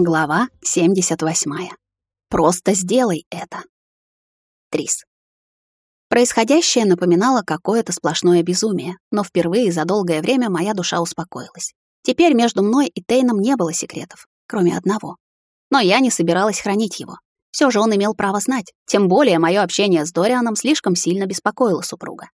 Глава 78. Просто сделай это. Трис. Происходящее напоминало какое-то сплошное безумие, но впервые за долгое время моя душа успокоилась. Теперь между мной и Тейном не было секретов, кроме одного. Но я не собиралась хранить его. Все же он имел право знать, тем более мое общение с Дорианом слишком сильно беспокоило супруга.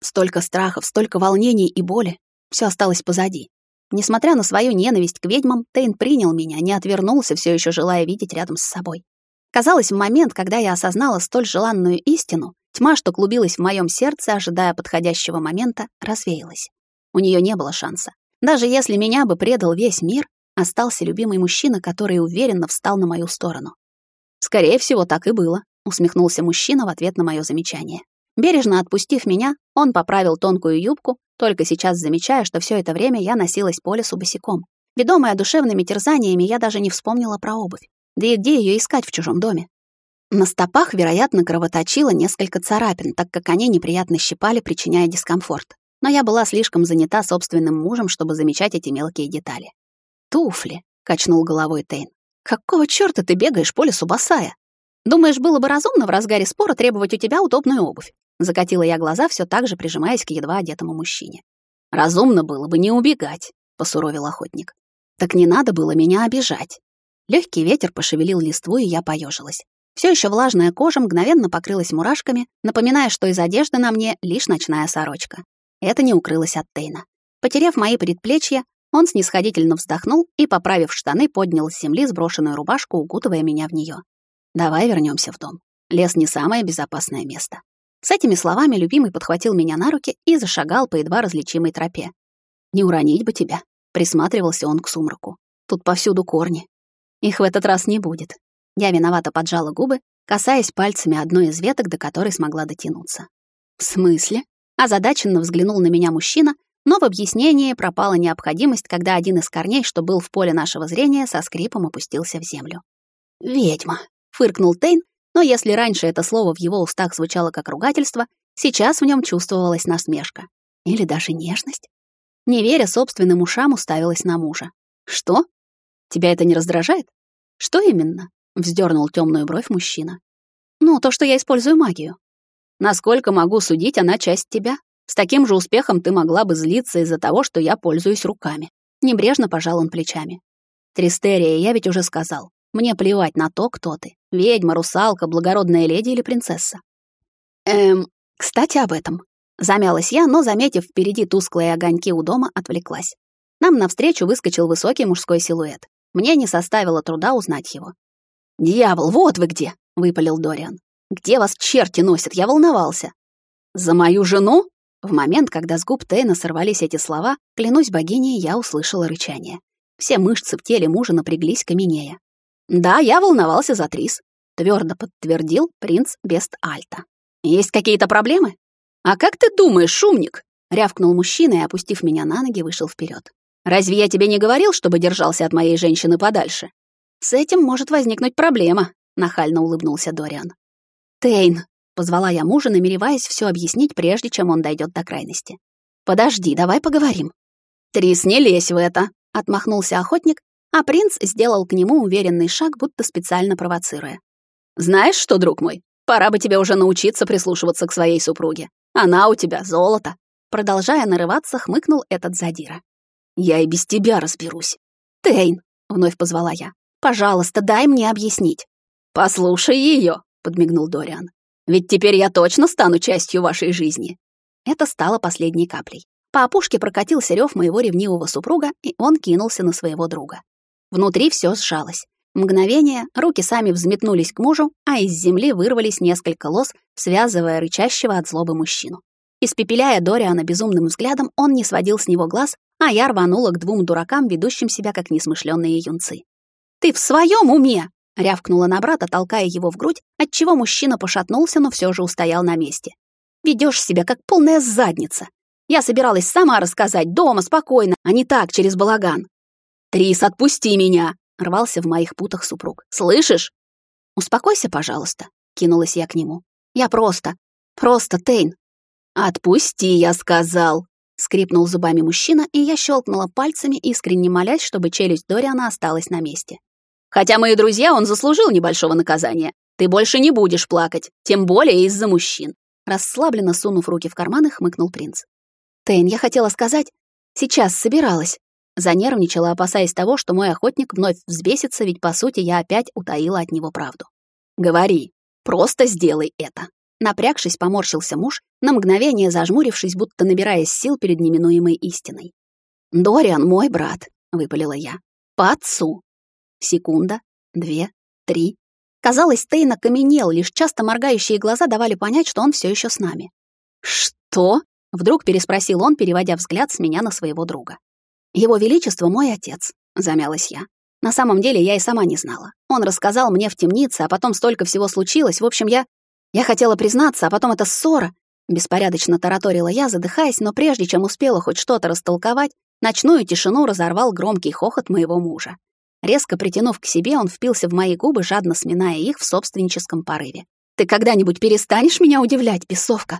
Столько страхов, столько волнений и боли. Все осталось позади. Несмотря на свою ненависть к ведьмам, Тейн принял меня, не отвернулся, все еще желая видеть рядом с собой. Казалось, в момент, когда я осознала столь желанную истину, тьма, что клубилась в моем сердце, ожидая подходящего момента, развеялась. У нее не было шанса. Даже если меня бы предал весь мир, остался любимый мужчина, который уверенно встал на мою сторону. Скорее всего, так и было, усмехнулся мужчина в ответ на мое замечание. Бережно отпустив меня, он поправил тонкую юбку, только сейчас замечая, что все это время я носилась по лесу босиком. Ведомая душевными терзаниями, я даже не вспомнила про обувь. Да и где ее искать в чужом доме? На стопах, вероятно, кровоточило несколько царапин, так как они неприятно щипали, причиняя дискомфорт. Но я была слишком занята собственным мужем, чтобы замечать эти мелкие детали. «Туфли», — качнул головой Тейн. «Какого чёрта ты бегаешь по лесу босая? Думаешь, было бы разумно в разгаре спора требовать у тебя удобную обувь? Закатила я глаза, все так же прижимаясь к едва одетому мужчине. «Разумно было бы не убегать», — посуровил охотник. «Так не надо было меня обижать». Легкий ветер пошевелил листву, и я поежилась. Все еще влажная кожа мгновенно покрылась мурашками, напоминая, что из одежды на мне лишь ночная сорочка. Это не укрылось от Тейна. Потеряв мои предплечья, он снисходительно вздохнул и, поправив штаны, поднял с земли сброшенную рубашку, укутывая меня в нее. «Давай вернемся в дом. Лес не самое безопасное место. С этими словами любимый подхватил меня на руки и зашагал по едва различимой тропе. «Не уронить бы тебя», — присматривался он к сумраку. «Тут повсюду корни. Их в этот раз не будет». Я виновато поджала губы, касаясь пальцами одной из веток, до которой смогла дотянуться. «В смысле?» Озадаченно взглянул на меня мужчина, но в объяснении пропала необходимость, когда один из корней, что был в поле нашего зрения, со скрипом опустился в землю. «Ведьма!» — фыркнул Тейн, но если раньше это слово в его устах звучало как ругательство, сейчас в нем чувствовалась насмешка. Или даже нежность. Не веря собственным ушам, уставилась на мужа. «Что? Тебя это не раздражает?» «Что именно?» — вздернул темную бровь мужчина. «Ну, то, что я использую магию». «Насколько могу судить, она часть тебя. С таким же успехом ты могла бы злиться из-за того, что я пользуюсь руками». Небрежно пожал он плечами. «Тристерия, я ведь уже сказал. Мне плевать на то, кто ты. Ведьма, русалка, благородная леди или принцесса. Эм, кстати, об этом. Замялась я, но, заметив впереди тусклые огоньки у дома, отвлеклась. Нам навстречу выскочил высокий мужской силуэт. Мне не составило труда узнать его. «Дьявол, вот вы где!» — выпалил Дориан. «Где вас черти носят? Я волновался!» «За мою жену?» В момент, когда с губ Тейна сорвались эти слова, клянусь богиней, я услышала рычание. Все мышцы в теле мужа напряглись каменея. «Да, я волновался за Трис», — твердо подтвердил принц Бест-Альта. «Есть какие-то проблемы?» «А как ты думаешь, шумник?» — рявкнул мужчина и, опустив меня на ноги, вышел вперед. «Разве я тебе не говорил, чтобы держался от моей женщины подальше?» «С этим может возникнуть проблема», — нахально улыбнулся Дориан. «Тейн», — позвала я мужа, намереваясь все объяснить, прежде чем он дойдет до крайности. «Подожди, давай поговорим». «Трис, не лезь в это», — отмахнулся охотник а принц сделал к нему уверенный шаг, будто специально провоцируя. «Знаешь что, друг мой, пора бы тебе уже научиться прислушиваться к своей супруге. Она у тебя золото». Продолжая нарываться, хмыкнул этот задира. «Я и без тебя разберусь». «Тейн», — вновь позвала я, — «пожалуйста, дай мне объяснить». «Послушай ее», — подмигнул Дориан. «Ведь теперь я точно стану частью вашей жизни». Это стало последней каплей. По опушке прокатился рев моего ревнивого супруга, и он кинулся на своего друга. Внутри все сжалось. Мгновение, руки сами взметнулись к мужу, а из земли вырвались несколько лос, связывая рычащего от злобы мужчину. Испепеляя Дориана безумным взглядом, он не сводил с него глаз, а я рванула к двум дуракам, ведущим себя как несмышленные юнцы. «Ты в своем уме?» — рявкнула на брата, толкая его в грудь, отчего мужчина пошатнулся, но все же устоял на месте. Ведешь себя как полная задница. Я собиралась сама рассказать, дома, спокойно, а не так, через балаган. «Трис, отпусти меня!» — рвался в моих путах супруг. «Слышишь?» «Успокойся, пожалуйста», — кинулась я к нему. «Я просто... просто, Тейн». «Отпусти, я сказал!» — скрипнул зубами мужчина, и я щелкнула пальцами, искренне молясь, чтобы челюсть Дориана осталась на месте. Хотя мои друзья, он заслужил небольшого наказания. Ты больше не будешь плакать, тем более из-за мужчин. Расслабленно сунув руки в карманы, хмыкнул принц. Тейн, я хотела сказать, сейчас собиралась. Занервничала, опасаясь того, что мой охотник вновь взбесится, ведь по сути я опять утаила от него правду. Говори, просто сделай это. Напрягшись, поморщился муж, на мгновение зажмурившись, будто набираясь сил перед неминуемой истиной. «Дориан мой брат», — выпалила я. «По отцу». Секунда, две, три. Казалось, Тейн окаменел, лишь часто моргающие глаза давали понять, что он все еще с нами. «Что?» — вдруг переспросил он, переводя взгляд с меня на своего друга. «Его Величество мой отец», — замялась я. На самом деле я и сама не знала. Он рассказал мне в темнице, а потом столько всего случилось. В общем, я я хотела признаться, а потом эта ссора. Беспорядочно тараторила я, задыхаясь, но прежде чем успела хоть что-то растолковать, ночную тишину разорвал громкий хохот моего мужа. Резко притянув к себе, он впился в мои губы, жадно сминая их в собственническом порыве. «Ты когда-нибудь перестанешь меня удивлять, бесовка?»